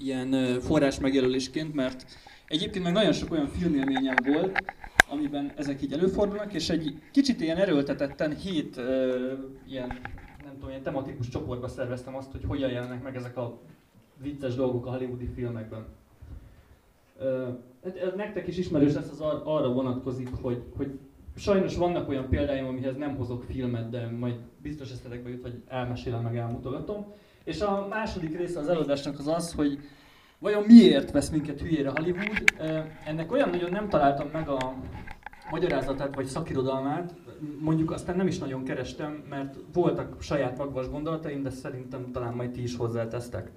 ilyen forrás megjelölésként, mert egyébként meg nagyon sok olyan filmélményem volt, amiben ezek így előfordulnak, és egy kicsit ilyen erőltetetten hét uh, ilyen, nem tudom, ilyen tematikus csoportba szerveztem azt, hogy hogyan jelennek meg ezek a vicces dolgok a hollywoodi filmekben. Uh, nektek is ismerős lesz, az ar- arra vonatkozik, hogy, hogy sajnos vannak olyan példáim, amihez nem hozok filmet, de majd biztos esztetekbe jut, vagy elmesélem, meg elmutogatom. És a második része az előadásnak az az, hogy vajon miért vesz minket hülyére Hollywood? Ennek olyan nagyon nem találtam meg a magyarázatát vagy szakirodalmát, mondjuk aztán nem is nagyon kerestem, mert voltak saját magvas gondolataim, de szerintem talán majd ti is hozzátesztek.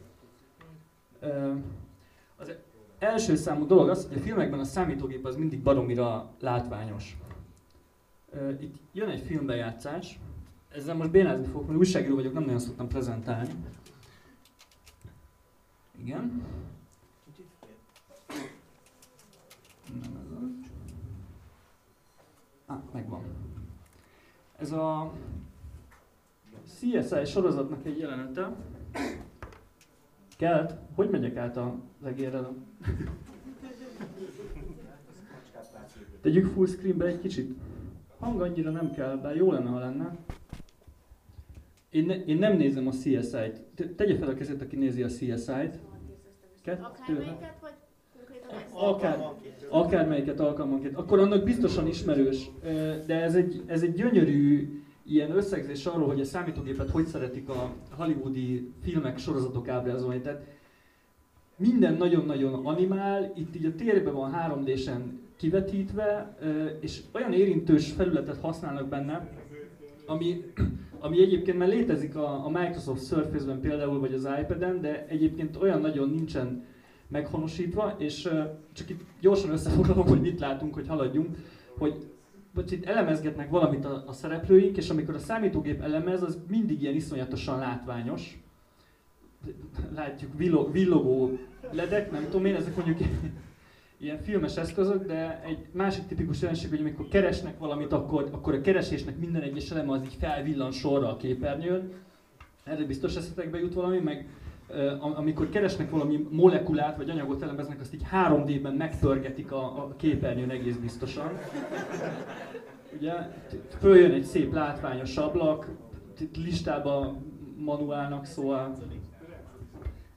Az első számú dolog az, hogy a filmekben a számítógép az mindig baromira látványos. Itt jön egy filmbejátszás, ezzel most bénázni fogok, mert újságíró vagyok, nem nagyon szoktam prezentálni. Igen. Nem ez az. Ah, megvan. Ez a CSI sorozatnak egy jelenete. Kelt, hogy megyek át az egérrel? Tegyük full screenbe egy kicsit. Hang annyira nem kell, bár jó lenne, ha lenne. Én, ne, én nem nézem a CSI-t. Tegye fel a kezét, aki nézi a CSI-t. Kettő. Akár, akármelyiket alkalmanként. Akkor annak biztosan ismerős, de ez egy, ez egy gyönyörű ilyen összegzés arról, hogy a számítógépet hogy szeretik a hollywoodi filmek, sorozatok ábrázolni. Tehát minden nagyon-nagyon animál, itt így a térben van 3D-sen kivetítve, és olyan érintős felületet használnak benne, ami, ami egyébként már létezik a, a Microsoft Surface-ben például, vagy az iPad-en, de egyébként olyan nagyon nincsen meghonosítva, és csak itt gyorsan összefoglalom, hogy mit látunk, hogy haladjunk, hogy vagy itt elemezgetnek valamit a, a szereplőink, és amikor a számítógép elemez, az mindig ilyen iszonyatosan látványos. Látjuk villog, villogó ledek, nem tudom én, ezek mondjuk ilyen filmes eszközök, de egy másik tipikus jelenség, hogy amikor keresnek valamit, akkor, akkor a keresésnek minden egyes eleme az így felvillan sorra a képernyőn. Erre biztos eszetekbe jut valami, meg amikor keresnek valami molekulát vagy anyagot elemeznek, azt így 3D-ben megtörgetik a, a képernyőn egész biztosan. Ugye, följön egy szép látványos ablak, listába manuálnak, szóval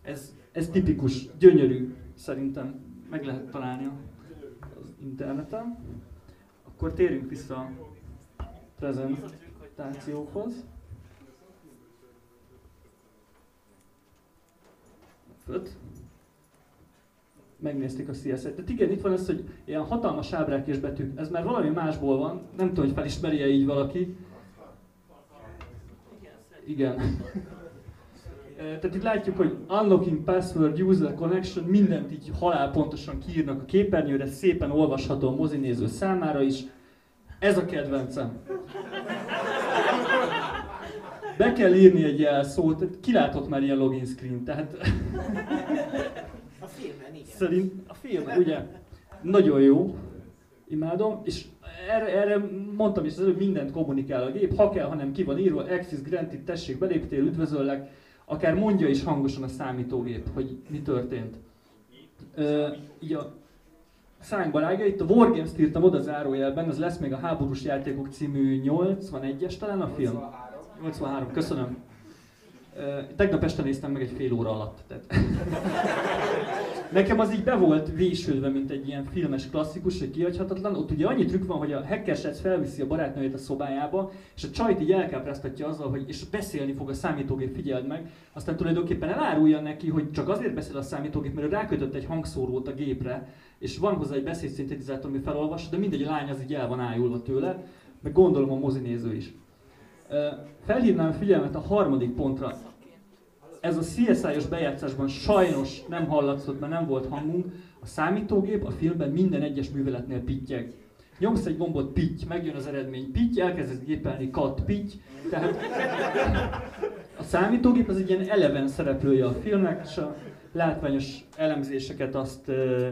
ez, ez tipikus, gyönyörű szerintem meg lehet találni az interneten. Akkor térjünk vissza a prezentációkhoz. Öt. Megnézték a CSS-et. Tehát igen, itt van ez, hogy ilyen hatalmas ábrák és betűk. Ez már valami másból van. Nem tudom, hogy felismeri-e így valaki. Igen. Tehát itt látjuk, hogy unlocking password, user connection, mindent így halál pontosan kiírnak a képernyőre, szépen olvasható a mozinéző számára is. Ez a kedvencem. Be kell írni egy jelszót, kilátott már ilyen login screen, tehát... A filmben, igen. Szerint a film, ugye? Nagyon jó. Imádom, és erre, erre mondtam is az előbb, mindent kommunikál a gép, ha kell, hanem ki van írva, access granted, tessék, beléptél, üdvözöllek, akár mondja is hangosan a számítógép, hogy mi történt. Uh, így a szánkba rágja, itt a Wargames-t írtam oda zárójelben, ez lesz még a Háborús Játékok című 81-es talán a film? 83, köszönöm. Tegnap este néztem meg egy fél óra alatt. Tehát. Nekem az így be volt vésődve, mint egy ilyen filmes klasszikus, hogy kihagyhatatlan. Ott ugye annyi trükk van, hogy a hacker srác felviszi a barátnőjét a szobájába, és a csajt így elkápráztatja azzal, hogy és beszélni fog a számítógép, figyeld meg. Aztán tulajdonképpen elárulja neki, hogy csak azért beszél a számítógép, mert ő rákötött egy hangszórót a gépre, és van hozzá egy beszédszintetizátor, ami felolvas, de mindegy, a lány az így el van ájulva tőle, meg gondolom a mozinéző is. Felhívnám figyelmet a harmadik pontra ez a CSI-os bejátszásban sajnos nem hallatszott, mert nem volt hangunk, a számítógép a filmben minden egyes műveletnél pittyeg. Nyomsz egy gombot, pitty, megjön az eredmény, pitty, elkezdesz gépelni, kat, pitty. Tehát a számítógép az egy ilyen eleven szereplője a filmnek, és a látványos elemzéseket azt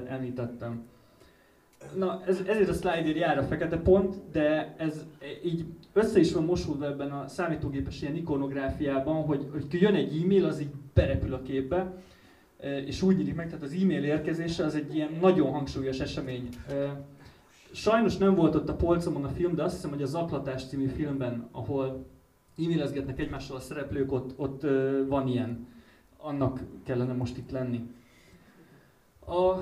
említettem. Na, ez, ezért a slide jár a fekete pont, de ez így össze is van mosulva ebben a számítógépes ilyen ikonográfiában, hogy, hogy jön egy e-mail, az így berepül a képbe. és úgy nyílik meg, tehát az e-mail érkezése az egy ilyen nagyon hangsúlyos esemény. Sajnos nem volt ott a polcomon a film, de azt hiszem, hogy a Zaklatás című filmben, ahol e-mailezgetnek egymással a szereplők, ott, ott van ilyen. Annak kellene most itt lenni. A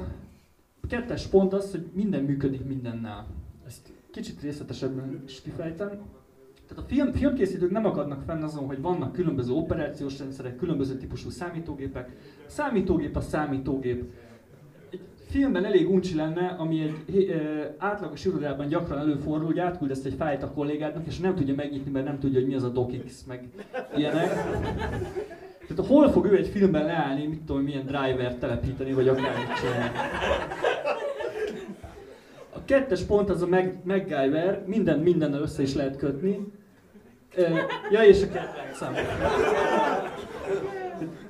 kettes pont az, hogy minden működik mindennel. Ezt kicsit részletesebben is kifejtem. Tehát a film, filmkészítők nem akadnak fenn azon, hogy vannak különböző operációs rendszerek, különböző típusú számítógépek. Számítógép a számítógép. Egy filmben elég uncsi lenne, ami egy e, átlagos irodában gyakran előfordul, hogy átküldesz egy fájt a kollégádnak, és nem tudja megnyitni, mert nem tudja, hogy mi az a docx, meg ilyenek. Tehát hol fog ő egy filmben leállni, mit tudom, milyen driver telepíteni, vagy akármit. A kettes pont az a Mag- MacGyver, minden mindennel össze is lehet kötni. Ja, és a kedvencem.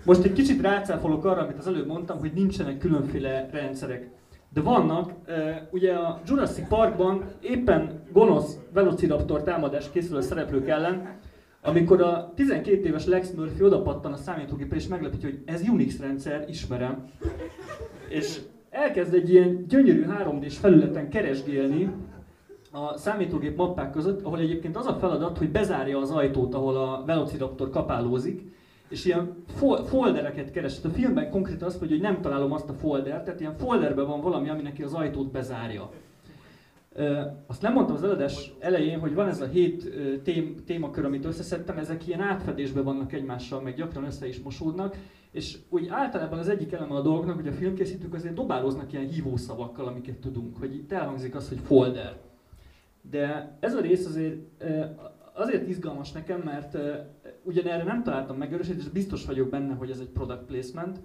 Most egy kicsit rácáfolok arra, amit az előbb mondtam, hogy nincsenek különféle rendszerek. De vannak, ugye a Jurassic Parkban éppen gonosz Velociraptor támadás készül a szereplők ellen, amikor a 12 éves Lex Murphy odapattan a számítógépre és meglepítja, hogy ez Unix rendszer, ismerem. És elkezd egy ilyen gyönyörű 3D-s felületen keresgélni a számítógép mappák között, ahol egyébként az a feladat, hogy bezárja az ajtót, ahol a Velociraptor kapálózik, és ilyen foldereket keres. A filmben konkrétan azt mondja, hogy nem találom azt a folder, tehát ilyen folderben van valami, ami neki az ajtót bezárja. Azt nem mondtam az előadás elején, hogy van ez a hét tém, témakör, amit összeszedtem, ezek ilyen átfedésben vannak egymással, meg gyakran össze is mosódnak, és úgy általában az egyik eleme a dolgnak, hogy a filmkészítők azért dobálóznak ilyen hívószavakkal, amiket tudunk, hogy itt elhangzik az, hogy folder. De ez a rész azért azért izgalmas nekem, mert ugyanerre nem találtam megerősítést, és biztos vagyok benne, hogy ez egy product placement.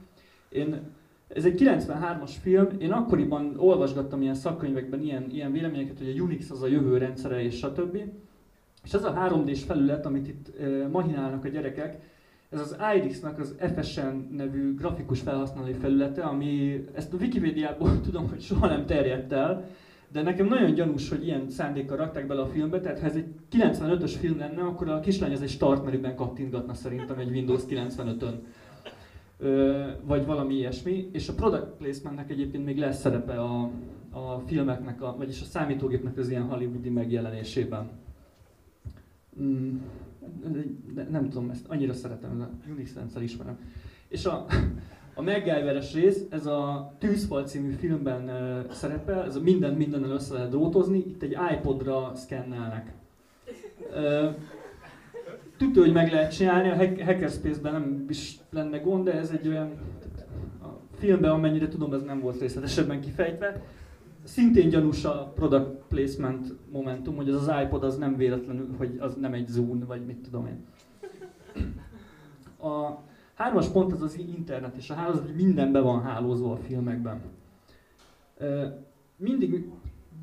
Én ez egy 93-as film, én akkoriban olvasgattam ilyen szakkönyvekben ilyen, ilyen véleményeket, hogy a Unix az a jövő rendszere és stb. És ez a 3D-s felület, amit itt e, mahinálnak a gyerekek, ez az IRIX-nak az FSN nevű grafikus felhasználói felülete, ami ezt a Wikipédiából tudom, hogy soha nem terjedt el, de nekem nagyon gyanús, hogy ilyen szándékkal rakták bele a filmbe, tehát ha ez egy 95-ös film lenne, akkor a kislány ez egy start menüben kattintgatna szerintem egy Windows 95-ön vagy valami ilyesmi, és a product placementnek egyébként még lesz szerepe a, a filmeknek, a, vagyis a számítógépnek az ilyen hollywoodi megjelenésében. Mm, nem tudom, ezt annyira szeretem, a Unix rendszer ismerem. És a, a MacGyver-es rész, ez a Tűzfal című filmben szerepel, ez a minden mindennel össze lehet drótozni, itt egy iPodra szkennelnek. Tudja, hogy meg lehet csinálni, a Hackerspace-ben nem is lenne gond, de ez egy olyan, a filmben amennyire tudom, ez nem volt részletesebben kifejtve. Szintén gyanús a product placement momentum, hogy az az iPod az nem véletlenül, hogy az nem egy Zoom, vagy mit tudom én. A hármas pont az az internet, és a hálózat, hogy minden be van hálózva a filmekben. Mindig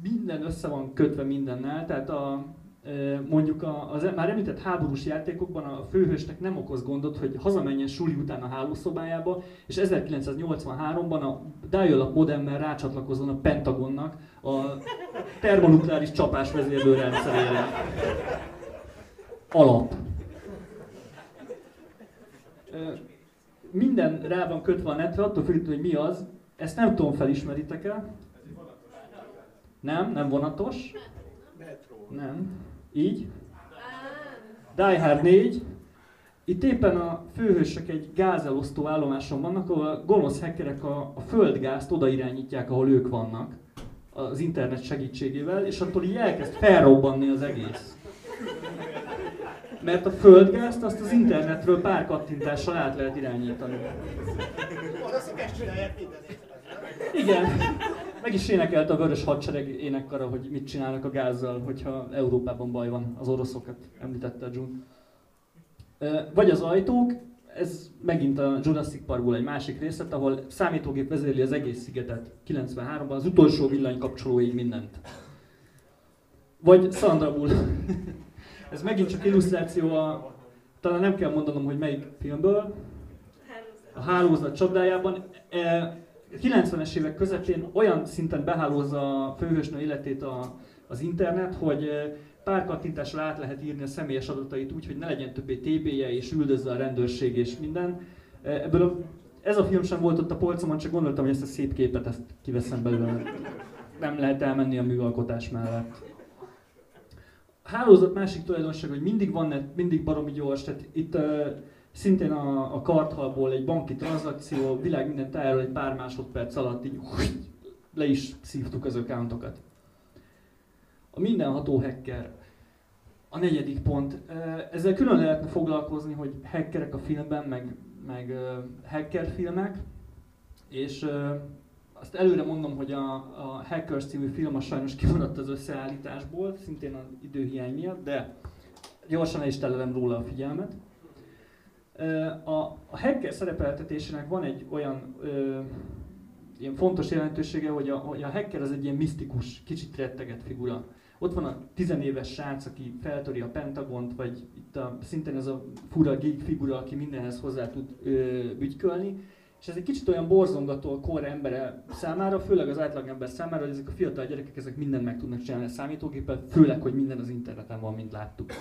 minden össze van kötve mindennel, tehát a, mondjuk az már említett háborús játékokban a főhősnek nem okoz gondot, hogy hazamenjen suli után a hálószobájába, és 1983-ban a dial-up modemmel rácsatlakozzon a Pentagonnak a termonukleáris csapás vezérlőrendszerére. Alap. Minden rá van kötve a netre, attól függően, hogy mi az. Ezt nem tudom, felismeritek-e? Nem, nem vonatos. Nem. Így. Die Hard 4. Itt éppen a főhősök egy gázelosztó állomáson vannak, ahol a gonosz hackerek a, a földgázt oda irányítják, ahol ők vannak az internet segítségével, és attól így elkezd felrobbanni az egész. Mert a földgázt azt az internetről pár kattintással át lehet irányítani. Igen. Meg is énekelt a Vörös Hadsereg énekkara, hogy mit csinálnak a gázzal, hogyha Európában baj van, az oroszokat említette June. Vagy az ajtók, ez megint a Jurassic Parkból egy másik részlet, ahol számítógép vezérli az egész szigetet 93-ban, az utolsó villanykapcsolóig mindent. Vagy Sandra Bull. ez megint csak illusztráció a, talán nem kell mondanom, hogy melyik filmből, a hálózat csapdájában. E, 90-es évek közepén olyan szinten behálózza a főhősnő életét a, az internet, hogy pár kattintással át lehet írni a személyes adatait úgy, hogy ne legyen többé TB-je és üldözze a rendőrség és minden. Ebből a, ez a film sem volt ott a polcomon, csak gondoltam, hogy ezt a szép képet ezt kiveszem belőle. Nem lehet elmenni a műalkotás mellett. A hálózat másik tulajdonság, hogy mindig van mindig baromi gyors, tehát itt szintén a, a karthalból egy banki tranzakció, világ minden tájáról egy pár másodperc alatt így le is szívtuk az accountokat. A mindenható hacker. A negyedik pont. Ezzel külön lehetne foglalkozni, hogy hackerek a filmben, meg, meg hacker filmek, és azt előre mondom, hogy a, a Hackers című film a sajnos kimaradt az összeállításból, szintén az időhiány miatt, de gyorsan el is telelem róla a figyelmet. A, a hacker szerepeltetésének van egy olyan ö, ilyen fontos jelentősége, hogy a, hogy a hacker az egy ilyen misztikus, kicsit retteget figura. Ott van a tizenéves srác, aki feltöri a Pentagont, vagy itt a, szintén ez a fura geek figura, aki mindenhez hozzá tud ö, bütykölni. És ez egy kicsit olyan borzongató a kor embere számára, főleg az átlagember számára, hogy ezek a fiatal gyerekek ezek mindent meg tudnak csinálni a számítógéppel, főleg, hogy minden az interneten van, mint láttuk.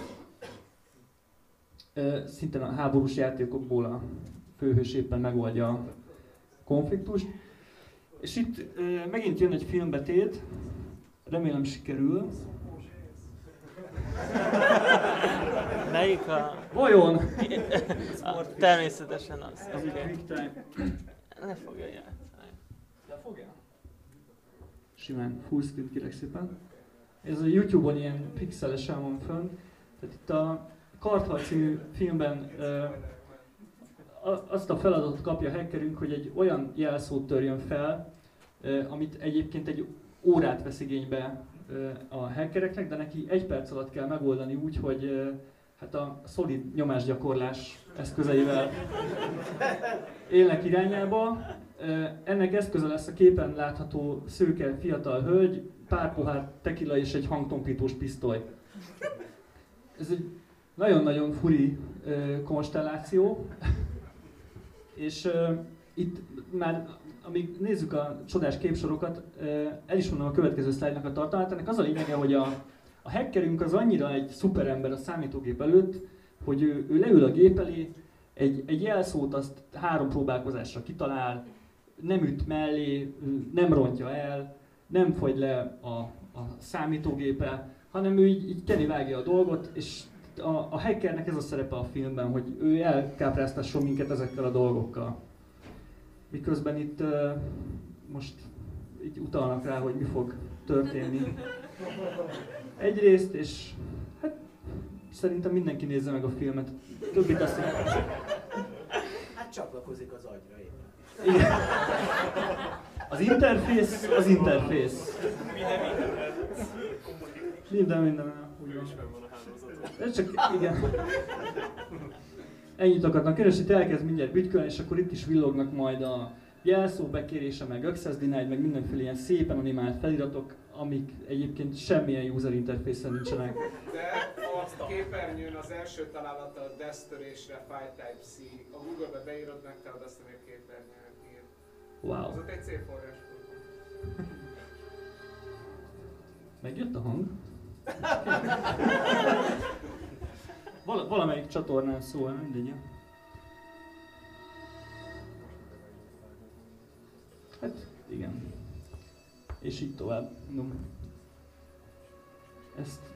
Szintén a háborús játékokból a főhős éppen megoldja a konfliktust. És itt megint jön egy filmbetét, remélem sikerül. Melyik a... Vajon? a természetesen az. Ez egy quick time. Ne fogja játszani. Le fogja? Simán, full screen kérek szépen. Ez a Youtube-on ilyen pixelesen van fönn. Tehát itt a Karthal című filmben azt a feladatot kapja a hackerünk, hogy egy olyan jelszót törjön fel, amit egyébként egy órát vesz igénybe a hackereknek, de neki egy perc alatt kell megoldani úgy, hogy hát a szolid nyomásgyakorlás eszközeivel élnek irányába. Ennek eszköze lesz a képen látható szőke fiatal hölgy, pár pohár tekila és egy hangtompítós pisztoly. Ez egy nagyon-nagyon furi konstelláció, és itt már, amíg nézzük a csodás képsorokat, el is mondom a következő szlájdnak a tartalmát. Ennek az a lényege, hogy a, a hackerünk az annyira egy szuperember a számítógép előtt, hogy ő, ő leül a gép elé, egy, egy jelszót azt három próbálkozásra kitalál, nem üt mellé, nem rontja el, nem fogy le a, a számítógépe, hanem ő így, így vágja a dolgot, és a, a hackernek ez a szerepe a filmben, hogy ő elkápráztasson minket ezekkel a dolgokkal. Miközben itt uh, most így utalnak rá, hogy mi fog történni. Egyrészt, és hát szerintem mindenki nézze meg a filmet. Többit azt Hát csatlakozik az agyra én. Igen. Az interfész, az interfész. Minden, minden. Ez csak, igen. Ennyit akartam keresni, itt elkezd mindjárt bütkölni, és akkor itt is villognak majd a jelszó bekérése, meg access denied, meg mindenféle ilyen szépen animált feliratok, amik egyébként semmilyen user interfészen nincsenek. De a képernyőn az első találata a desztörésre File Type-C. A Google-be beírod, megtalálod azt, ami a képernyőn ír. Wow. Az ott egy szép forrás. Megjött a hang? Val- valamelyik csatornán szól, mindegy. Hát, igen. És így tovább. No. Ezt...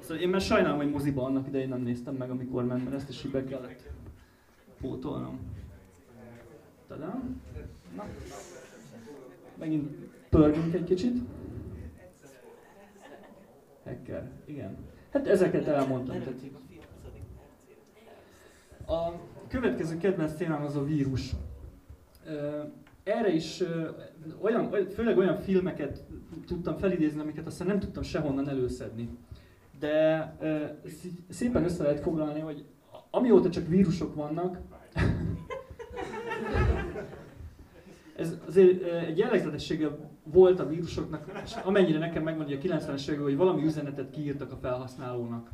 Szóval én már sajnálom, hogy moziba annak idején nem néztem meg, amikor ment, mert ezt is be kellett pótolnom. Tadám. Na. Megint pörgünk egy kicsit. Hacker, igen. Hát ezeket elmondtam. Tehát. A következő kedvenc témám az a vírus. Erre is olyan, főleg olyan filmeket tudtam felidézni, amiket aztán nem tudtam sehonnan előszedni. De szépen össze lehet foglalni, hogy amióta csak vírusok vannak, ez azért egy jellegzetessége volt a vírusoknak, és amennyire nekem hogy a 90-es években, hogy valami üzenetet kiírtak a felhasználónak.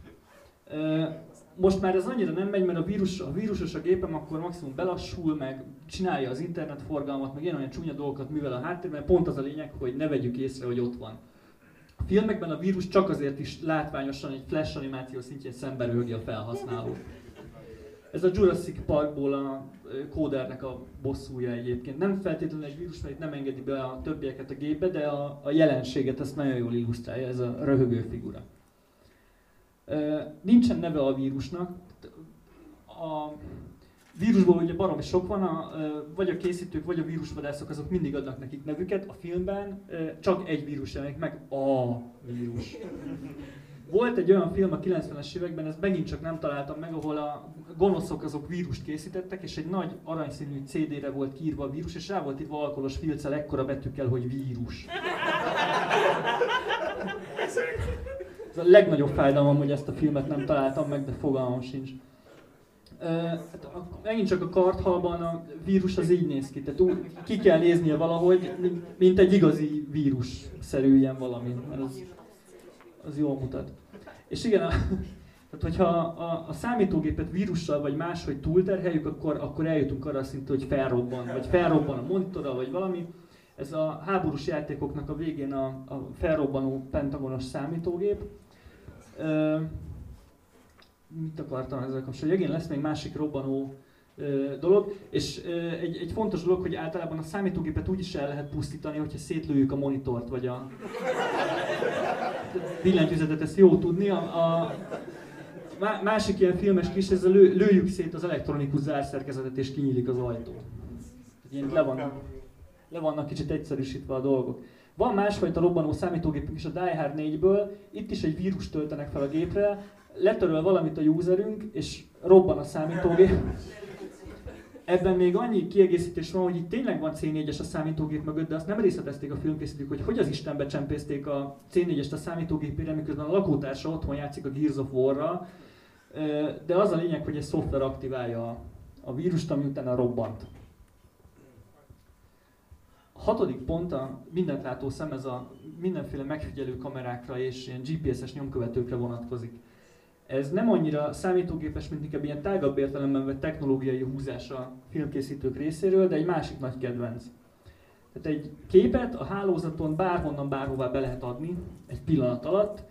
Most már ez annyira nem megy, mert a, vírus, a vírusos a gépem akkor maximum belassul, meg csinálja az internetforgalmat, meg ilyen olyan csúnya dolgokat művel a háttérben, pont az a lényeg, hogy ne vegyük észre, hogy ott van. A filmekben a vírus csak azért is látványosan egy flash animáció szintjén szembe rögi a felhasználó. Ez a Jurassic Parkból a kódernek a bosszúja egyébként. Nem feltétlenül egy vírus, mert itt nem engedi be a többieket a gépbe, de a, a jelenséget ezt nagyon jól illusztrálja, ez a röhögő figura. Nincsen neve a vírusnak. A vírusból ugye baromi sok van, a, vagy a készítők, vagy a vírusvadászok, azok mindig adnak nekik nevüket. A filmben csak egy vírus jelenik meg, a vírus. Volt egy olyan film a 90-es években, ezt megint csak nem találtam meg, ahol a gonoszok azok vírust készítettek, és egy nagy aranyszínű CD-re volt kiírva a vírus, és rá volt itt alkoholos filccel ekkora betűkkel, hogy vírus. Ez a legnagyobb fájdalmam, hogy ezt a filmet nem találtam meg, de fogalmam sincs. Hát megint csak a karthalban a vírus az így néz ki, tehát úgy, ki kell néznie valahogy, mint egy igazi vírus-szerű ilyen valami, mert az, az jól mutat. És igen, a, tehát hogyha a, a számítógépet vírussal vagy máshogy túlterheljük, akkor, akkor eljutunk arra a szintre, hogy felrobban, vagy felrobban a monitora, vagy valami. Ez a háborús játékoknak a végén a, a felrobbanó pentagonos számítógép mit akartam ezzel kapcsolatban? Igen, lesz még másik robbanó dolog, és egy, egy fontos dolog, hogy általában a számítógépet úgy is el lehet pusztítani, hogyha szétlőjük a monitort, vagy a billentyűzetet, ezt jó tudni. A, a másik ilyen filmes kis, ez a lő, lőjük szét az elektronikus zárszerkezetet, és kinyílik az ajtó. Ilyen le, van, le vannak kicsit egyszerűsítve a dolgok. Van másfajta robbanó számítógépünk is a Die Hard 4-ből, itt is egy vírus töltenek fel a gépre, letöröl valamit a userünk, és robban a számítógép. Ebben még annyi kiegészítés van, hogy itt tényleg van C4-es a számítógép mögött, de azt nem részletezték a filmkészítők, hogy hogy az Istenbe csempészték a C4-est a számítógépére, miközben a lakótársa otthon játszik a Gears of War-ra. De az a lényeg, hogy egy szoftver aktiválja a vírust, ami utána robbant. A hatodik pont a mindent látó szem, ez a mindenféle megfigyelő kamerákra és ilyen GPS-es nyomkövetőkre vonatkozik ez nem annyira számítógépes, mint inkább ilyen tágabb értelemben vett technológiai húzás a filmkészítők részéről, de egy másik nagy kedvenc. Tehát egy képet a hálózaton bárhonnan, bárhová be lehet adni egy pillanat alatt.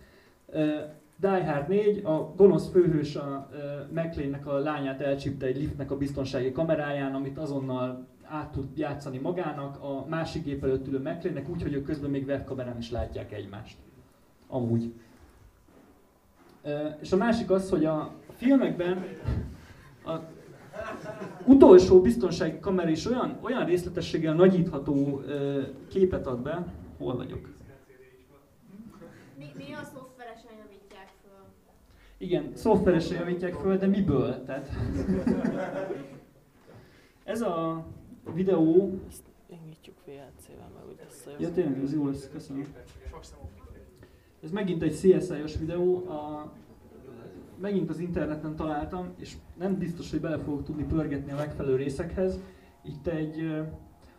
Die Hard 4, a gonosz főhős a McLean-nek a lányát elcsípte egy liftnek a biztonsági kameráján, amit azonnal át tud játszani magának, a másik gép előtt ülő McLean-nek úgy, hogy ők közben még webkamerán is látják egymást. Amúgy. És a másik az, hogy a filmekben a utolsó biztonsági kamera is olyan, olyan részletességgel nagyítható képet ad be, hol vagyok? Mi, mi a szoftveresen javítják föl? Igen, szoftveresen javítják föl, de miből? Tehát ez a videó... Ezt indítjuk VLC-vel, meg úgy lesz a Ja tényleg, ez jó lesz, köszönöm. Ez megint egy CSI-os videó, a, megint az interneten találtam, és nem biztos, hogy bele fogok tudni pörgetni a megfelelő részekhez. Itt egy,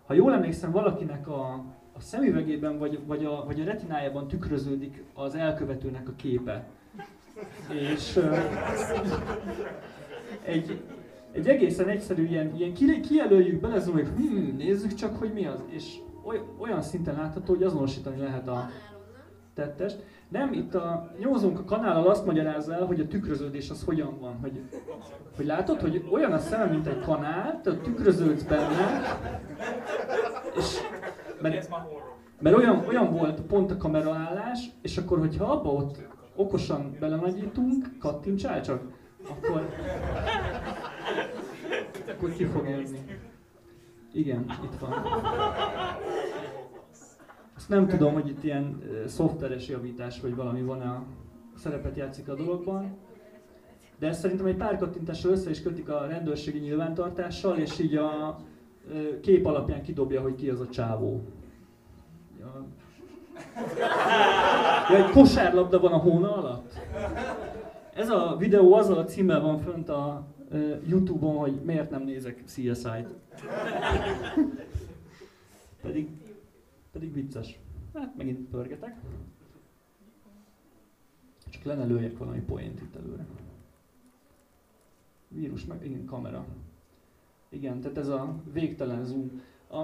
ha jól emlékszem, valakinek a, a szemüvegében vagy, vagy, a, vagy a retinájában tükröződik az elkövetőnek a képe. És egy, egy egészen egyszerű ilyen, ilyen kijelöljük, belezumoljuk, hmm, nézzük csak, hogy mi az. És olyan szinten látható, hogy azonosítani lehet a tettest. Nem, itt a nyomozónk a kanállal azt magyarázza el, hogy a tükröződés az hogyan van. Hogy, hogy látod, hogy olyan a szeme, mint egy kanál, te tükröződsz benne, és mert, mert olyan, olyan volt pont a kameraállás, és akkor, hogyha abba ott okosan belenagyítunk, kattintsál csak, akkor, akkor ki fog érni. Igen, itt van. Azt nem tudom, hogy itt ilyen szoftveres javítás vagy valami van a szerepet játszik a dologban. De ezt szerintem egy pár kattintással össze is kötik a rendőrségi nyilvántartással, és így a kép alapján kidobja, hogy ki az a csávó. Ja. Ja, egy kosárlabda van a hóna alatt? Ez a videó azzal a címmel van fönt a Youtube-on, hogy miért nem nézek CSI-t. Pedig pedig vicces. Hát megint pörgetek. Csak lenne lőjek valami poént itt előre. Vírus, meg igen, kamera. Igen, tehát ez a végtelen zoom. A,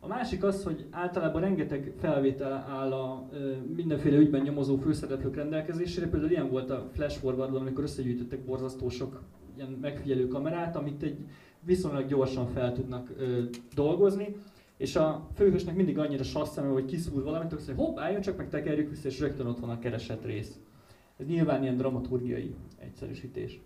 a másik az, hogy általában rengeteg felvétel áll a ö, mindenféle ügyben nyomozó főszereplők rendelkezésére. Például ilyen volt a Flash forward amikor összegyűjtöttek borzasztó sok ilyen megfigyelő kamerát, amit egy viszonylag gyorsan fel tudnak ö, dolgozni, és a főhősnek mindig annyira sasszeme, hogy kiszúr valamit, hogy hopp, álljon csak, meg tekerjük vissza, és rögtön ott van a keresett rész. Ez nyilván ilyen dramaturgiai egyszerűsítés.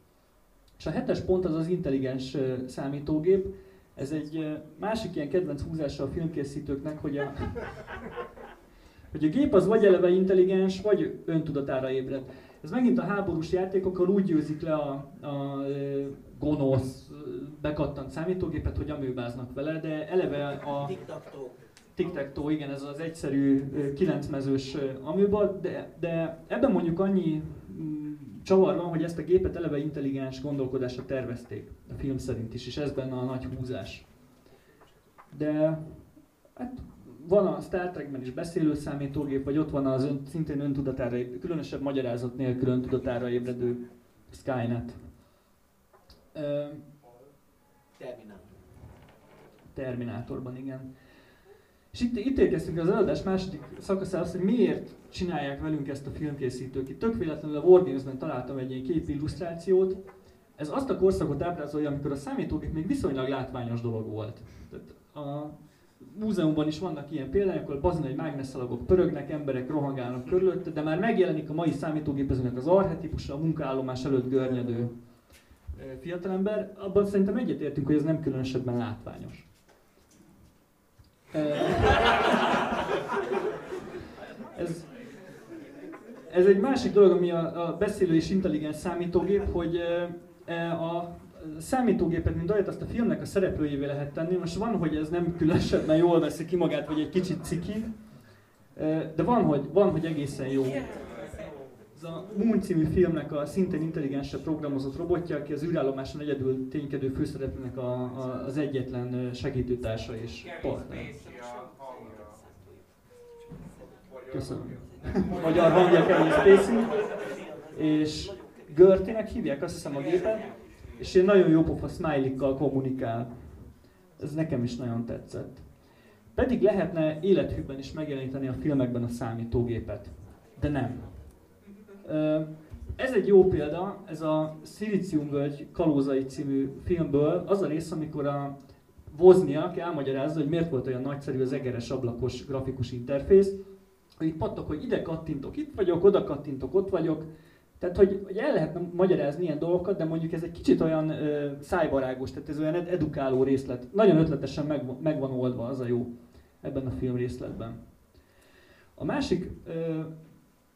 És a hetes pont az az intelligens számítógép. Ez egy másik ilyen kedvenc húzása a filmkészítőknek, hogy a, hogy a gép az vagy eleve intelligens, vagy öntudatára ébred. Ez megint a háborús játékokkal úgy győzik le a, a gonosz, bekattant számítógépet, hogy amőbáznak vele, de eleve a... Tic-tac-toe, igen, ez az egyszerű kilencmezős amőba, de, de ebben mondjuk annyi mm, csavar van, hogy ezt a gépet eleve intelligens gondolkodásra tervezték, a film szerint is, és ez benne a nagy húzás. De hát van a Star Trekben is beszélő számítógép, vagy ott van az ön, szintén öntudatára, különösebb magyarázat nélkül öntudatára ébredő Skynet. Terminátor. Terminátorban, igen. És itt, itt érkeztünk az előadás második szakaszához, hogy miért csinálják velünk ezt a filmkészítők. Itt tök véletlenül a Wargames-ben találtam egy ilyen kép illusztrációt. Ez azt a korszakot ábrázolja, amikor a számítógép még viszonylag látványos dolog volt. Tehát a múzeumban is vannak ilyen példák, akkor bazin egy mágnesszalagok pörögnek, emberek rohangálnak körülötte, de már megjelenik a mai számítógépezőnek az archetipusa, a munkaállomás előtt görnyedő fiatalember, abban szerintem egyetértünk, hogy ez nem különösebben látványos. Ez, ez egy másik dolog, ami a, a beszélő és intelligens számítógép, hogy a számítógépet, mint olyat, azt a filmnek a szereplőjévé lehet tenni. Most van, hogy ez nem különösebben jól veszi ki magát, vagy egy kicsit ciki, de van, hogy, van, hogy egészen jó. Ez a Moon című filmnek a szintén intelligensebb programozott robotja, aki az űrállomáson egyedül ténykedő főszereplőnek a, a, az egyetlen segítőtársa és partner. Köszönöm. Magyar hangja Kevin Spacey. És Görtinek hívják azt hiszem a gépet, és én nagyon jó pofa smiley kommunikál. Ez nekem is nagyon tetszett. Pedig lehetne élethűben is megjeleníteni a filmekben a számítógépet. De nem. Ez egy jó példa, ez a Szilíciumvölgy kalózai című filmből az a rész, amikor a Wozniak elmagyarázza, hogy miért volt olyan nagyszerű az egeres ablakos grafikus interfész, hogy itt pattok, hogy ide kattintok, itt vagyok, oda kattintok, ott vagyok. Tehát, hogy, hogy el lehetne magyarázni ilyen dolgokat, de mondjuk ez egy kicsit olyan ö, szájbarágos, tehát ez olyan ed- edukáló részlet. Nagyon ötletesen meg, meg oldva, az a jó ebben a film részletben. A másik ö,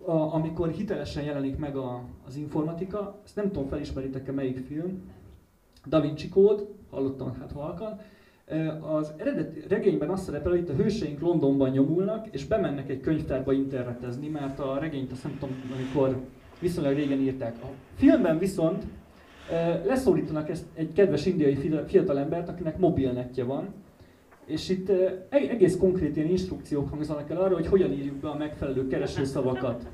a, amikor hitelesen jelenik meg a, az informatika, ezt nem tudom, felismeritek-e melyik film, Da Vinci Code, hallottam hát halkan, az eredeti regényben azt szerepel, hogy itt a hőseink Londonban nyomulnak, és bemennek egy könyvtárba internetezni, mert a regényt azt nem tudom, amikor viszonylag régen írták. A filmben viszont leszólítanak ezt egy kedves indiai fiatalembert, akinek mobilnetje van, és itt egész konkrét ilyen instrukciók hangzanak el arra, hogy hogyan írjuk be a megfelelő keresőszavakat.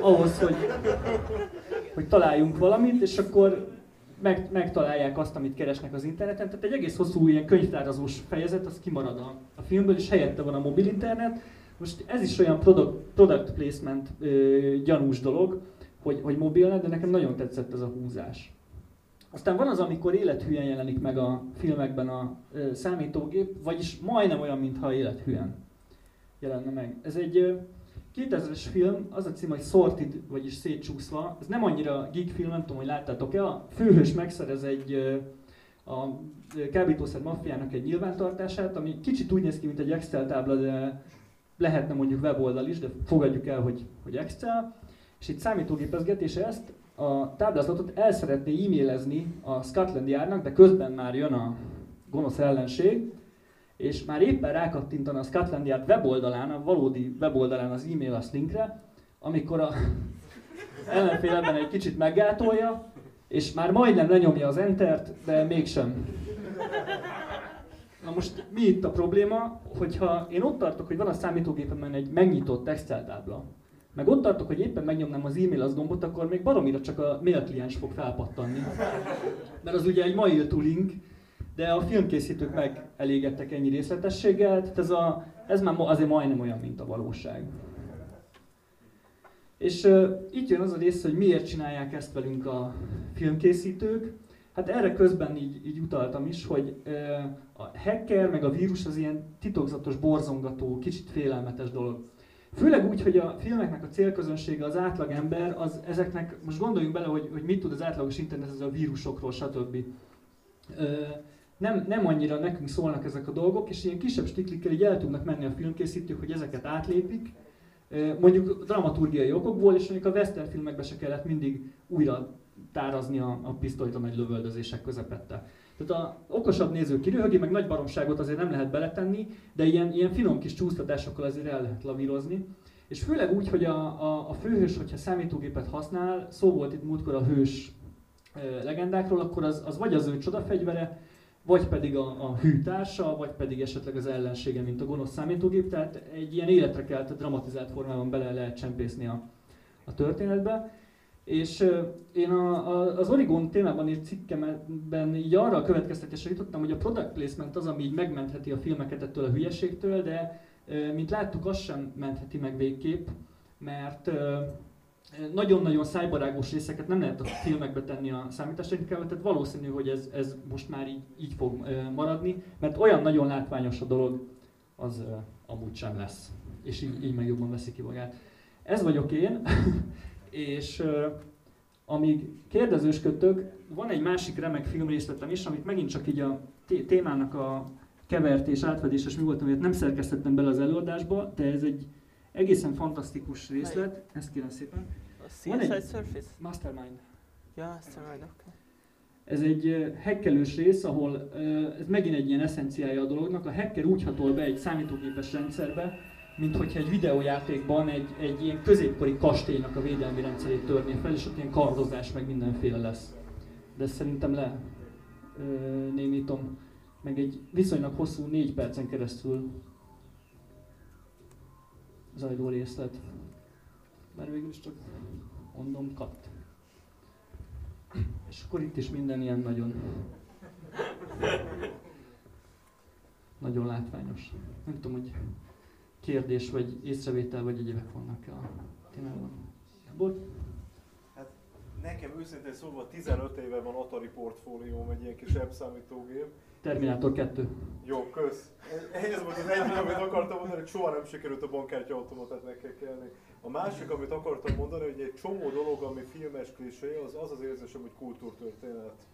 Ahhoz, hogy, hogy találjunk valamit, és akkor meg, megtalálják azt, amit keresnek az interneten. Tehát egy egész hosszú ilyen könyvtárazós fejezet, az kimarad a, a filmből, és helyette van a mobil internet. Most ez is olyan product, product placement ö, gyanús dolog, hogy, hogy mobil de nekem nagyon tetszett ez a húzás. Aztán van az, amikor élethűen jelenik meg a filmekben a ö, számítógép, vagyis majdnem olyan, mintha élethűen jelenne meg. Ez egy ö, 2000-es film, az a cím, hogy Sorted, vagyis szétcsúszva. Ez nem annyira geek film, nem tudom, hogy láttátok-e. A főhős megszerez egy ö, a kábítószer maffiának egy nyilvántartását, ami kicsit úgy néz ki, mint egy Excel tábla, de lehetne mondjuk weboldal is, de fogadjuk el, hogy, hogy Excel. És itt számítógépezgetése ezt, a táblázatot el szeretné e-mailezni a Scotland Yardnak, de közben már jön a gonosz ellenség, és már éppen rákattintana a Scotland Yard weboldalán, a valódi weboldalán az e-mail a linkre, amikor a ellenfél ebben egy kicsit meggátolja, és már majdnem lenyomja az Entert, de mégsem. Na most mi itt a probléma, hogyha én ott tartok, hogy van a számítógépemben egy megnyitott Excel tábla, meg ott tartok, hogy éppen megnyomnám az e-mail az gombot, akkor még baromira csak a mail kliens fog felpattanni. Mert az ugye egy mail link, de a filmkészítők meg elégedtek ennyi részletességgel, tehát ez, a, ez már azért majdnem olyan, mint a valóság. És uh, itt jön az a rész, hogy miért csinálják ezt velünk a filmkészítők. Hát erre közben így, így utaltam is, hogy uh, a hacker meg a vírus az ilyen titokzatos, borzongató, kicsit félelmetes dolog. Főleg úgy, hogy a filmeknek a célközönsége az átlagember, az ezeknek, most gondoljunk bele, hogy, hogy mit tud az átlagos internet ez a vírusokról, stb. Ö, nem, nem annyira nekünk szólnak ezek a dolgok, és ilyen kisebb stiklikkel így el tudnak menni a filmkészítők, hogy ezeket átlépik, mondjuk dramaturgiai okokból, és mondjuk a western filmekben se kellett mindig újra tárazni a, a pisztolyt a nagy lövöldözések közepette. Tehát a okosabb néző kiröhögi, meg nagy baromságot azért nem lehet beletenni, de ilyen, ilyen finom kis csúsztatásokkal azért el lehet lavírozni. És főleg úgy, hogy a, a, a főhős, hogyha számítógépet használ, szó volt itt múltkor a hős e, legendákról, akkor az, az vagy az ő csodafegyvere, vagy pedig a, a hűtársa, vagy pedig esetleg az ellensége, mint a gonosz számítógép. Tehát egy ilyen életre kelt, dramatizált formában bele lehet csempészni a, a történetbe. És én a, a, az Origon témában írt cikkemben így arra a következtetésre jutottam, hogy a product placement az, ami így megmentheti a filmeket ettől a hülyeségtől, de mint láttuk, az sem mentheti meg végképp, mert nagyon-nagyon szájbarágos részeket nem lehet a filmekbe tenni a számítástechnikával, tehát valószínű, hogy ez, ez most már így, így fog maradni, mert olyan nagyon látványos a dolog, az amúgy sem lesz. És így, így meg jobban veszi ki magát. Ez vagyok én, és amíg kérdezősködtök, van egy másik remek filmrészletem is, amit megint csak így a témának a kevertés, átfedéses mi volt, amit nem szerkesztettem bele az előadásba, de ez egy egészen fantasztikus részlet, ezt kérem szépen. A Suicide Surface? Mastermind. Ja, Mastermind, oké. Okay. Ez egy hekkelős rész, ahol ez megint egy ilyen eszenciája a dolognak. A hacker úgy hatol be egy számítógépes rendszerbe, mint hogyha egy videójátékban egy, egy ilyen középkori kastélynak a védelmi rendszerét törné fel, és ott ilyen kardozás meg mindenféle lesz. De szerintem le ö, némítom, meg egy viszonylag hosszú négy percen keresztül zajló részlet. Mert végül is csak mondom, katt. És akkor itt is minden ilyen nagyon nagyon látványos. Nem tudom, hogy kérdés, vagy észrevétel, vagy egyébek vannak a témában. Gábor? Hát nekem őszintén szóval 15 éve van Atari portfólióm, egy ilyen kis számítógép. Terminátor 2. Jó, kösz. Ez volt az egyik, amit akartam mondani, hogy soha nem sikerült a bankkártya automatát megkekelni. A másik, amit akartam mondani, hogy egy csomó dolog, ami filmes klisé, az az az érzésem, hogy kultúrtörténet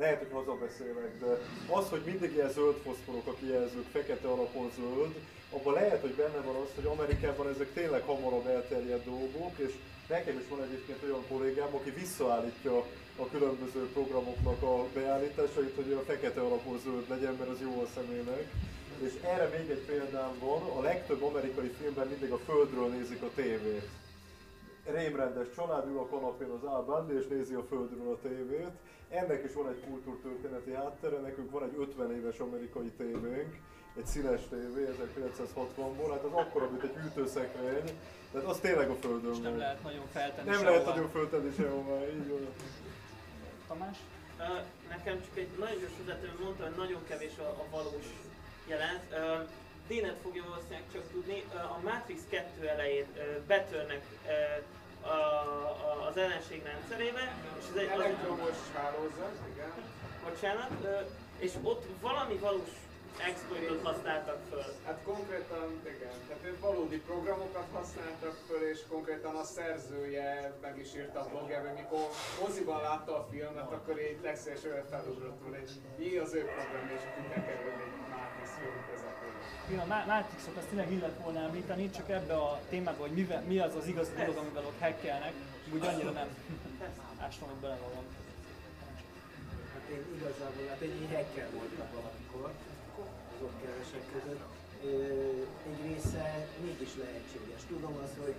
lehet, hogy hazabeszélek, de az, hogy mindig ilyen zöld foszforok a kijelzők, fekete alapon zöld, abban lehet, hogy benne van az, hogy Amerikában ezek tényleg hamarabb elterjedt dolgok, és nekem is van egyébként olyan kollégám, aki visszaállítja a különböző programoknak a beállításait, hogy a fekete alapon zöld legyen, mert az jó a személynek. És erre még egy példám van, a legtöbb amerikai filmben mindig a földről nézik a tévét rémrendes család ül a kanapén az Al és nézi a földről a tévét. Ennek is van egy kultúrtörténeti háttere, nekünk van egy 50 éves amerikai tévénk, egy színes tévé 1960-ból, hát az akkora, mint egy hűtőszekrény, tehát az tényleg a földön És nem lehet nagyon feltenni Nem lehet nagyon feltenni sehová, így van. Tamás? Uh, nekem csak egy nagyon gyors vezető mondta, hogy nagyon kevés a, a valós jelent. Uh, Dénet fogja valószínűleg csak tudni, a Matrix 2 elején betörnek a, a, az ellenség rendszerébe, és ez egy... Elektromos hálózat, igen. Bocsánat, és ott valami valós exploitot használtak föl. Hát konkrétan, igen, tehát valódi programokat használtak föl, és konkrétan a szerzője meg is írta a blogjában, mikor moziban látta a filmet, akkor így legszélesebben felugrott hogy mi az ő program, és tudják kerülni egy Matrix film igen, a Matrixot azt tényleg illet volna említeni, csak ebbe a témába, hogy mivel, mi az az igazi dolog, amivel ott hackelnek, úgy annyira nem ástam, hogy bele. Hát én igazából, hát egy hacker voltam valamikor, azok kevesek között. Egy része mégis lehetséges. Tudom azt, hogy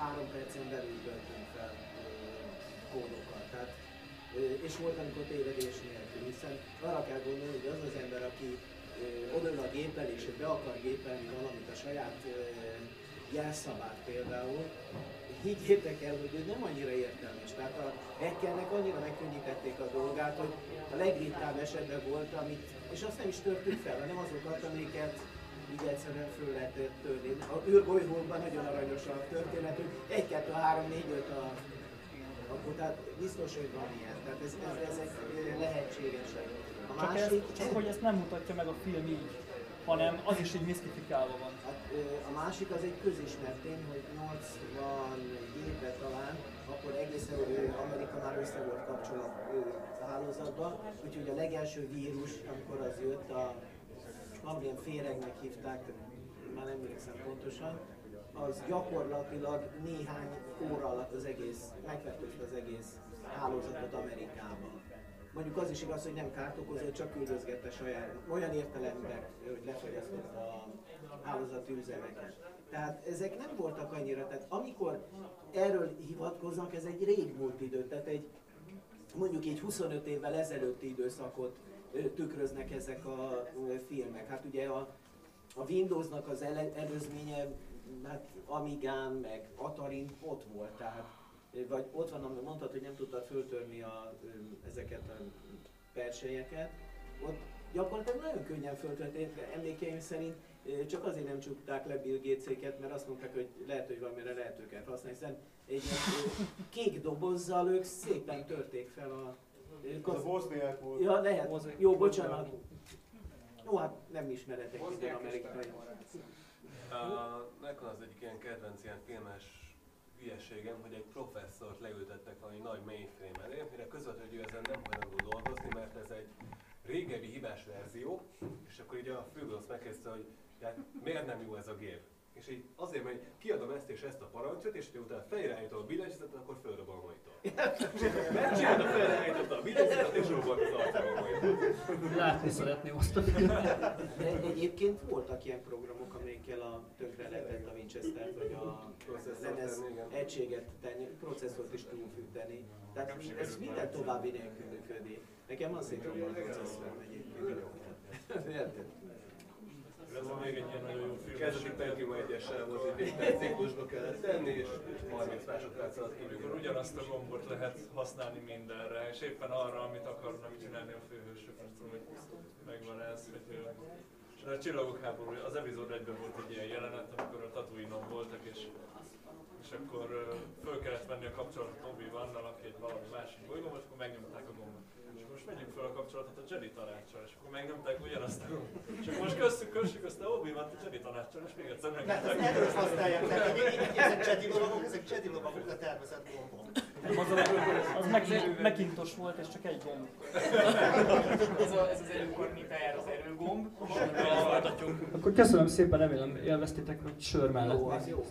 három percen belül töltünk fel kódokat. Tehát, és volt, amikor tévedés nélkül, hiszen arra kell gondolni, hogy az az ember, aki odaül a géppel és be akar gépelni valamit a saját jelszavát például, higgyétek el, hogy ő nem annyira értelmes. Tehát a hackernek annyira megkönnyítették a dolgát, hogy a legritkább esetben volt, amit, és azt nem is törtük fel, hanem azokat, amiket így egyszerűen föl lehetett törni. A űrgolyókban nagyon aranyos a történet, hogy 1, 2, 3, 4, 5 a akkor tehát biztos, hogy van ilyen. Tehát ez, ez, ezek lehetségesek. Csak, másik, ez, csak hogy ezt nem mutatja meg a film így, hanem az is így misztifikálva van. Hát, a másik az egy közismert tény, hogy 87-ben talán, akkor egész Amerika már össze volt kapcsolat a hálózatba, úgyhogy a legelső vírus, amikor az jött, a valamilyen féregnek hívták, már nem emlékszem pontosan, az gyakorlatilag néhány óra alatt az egész, megfertőzte az egész hálózatot Amerikában. Mondjuk az is igaz, hogy nem kárt okozott, csak küldözgette saját, olyan értelemben, hogy lefogyasztotta a hálózati üzemeket. Tehát ezek nem voltak annyira, tehát amikor erről hivatkoznak, ez egy régmúlt idő, tehát egy mondjuk egy 25 évvel ezelőtti időszakot tükröznek ezek a filmek. Hát ugye a, a Windowsnak az előzménye, hát Amigán, meg Atarin ott volt, tehát vagy ott van, ami mondtad, hogy nem tudtad föltörni a, ezeket a perselyeket, ott gyakorlatilag nagyon könnyen föltörtént, emlékeim szerint csak azért nem csukták le Bill Gates-éket, mert azt mondták, hogy lehet, hogy valamire lehet őket használni, hiszen egy kék dobozzal ők szépen törték fel a a boszniák volt. Ja, lehet. Jó, bocsánat. Jó, hát nem ismeretek minden amerikai. A, nekem az egyik ilyen kedvenc ilyen filmes hülyeségem, hogy egy professzort leültettek valami nagy mainframe elé, mire között, hogy ő ezen nem hajlandó dolgozni, mert ez egy régebbi hibás verzió, és akkor így a főgonosz megkezdte, hogy hát miért nem jó ez a gép. És így azért, mert kiadom ezt és ezt a parancsot, és hogyha utána felirányítom a billentyűzetet, akkor fölrobban a monitor. És így megcsinálta, felirányította a billentyűzetet, és robbant az arcába a monitor. Látni szeretném azt a. De egyébként voltak ilyen programok, amelyekkel a tönkre lehetett a Winchester vagy a igen. egységet tenni, processzort is túlfűteni. Tehát ez minden további nélkül működik. Nekem az szétrobban a processzorom egyébként. Ez van még egy ilyen nagyon jó film. Kezdeti 1-essel volt, hogy egy ciklusba kellett tenni, és 30 másodperc alatt kívül. ugyanazt a gombot lehet használni mindenre, és éppen arra, amit akarnak csinálni a főhősök, nem tudom, hogy megvan ez, hogy ö, a Csillagok háború, az epizód 1 volt egy ilyen jelenet, amikor a Tatooine-on voltak, és, és akkor föl kellett venni a kapcsolatot obi vannal aki egy valami másik bolygón volt, akkor megnyomták a gombot. És most vegyük fel a kapcsolatot a Jedi tanácssal, és akkor megnyomták ugyanazt a akkor most kössük, kössük azt a obi a Jedi tanácssal, és még egyszer Tehát azt megnyomták. erről használják, tehát hogy így- ezek cseti lovagok, ezek cseti lovagok a tervezett gombon. Nem, az, Mac- Macintosh volt, és csak egy gomb. Ez, a, ez az előkornitájára az erőgomb. Akkor köszönöm szépen, remélem élveztétek, hogy sör mellett. Jó, az jó.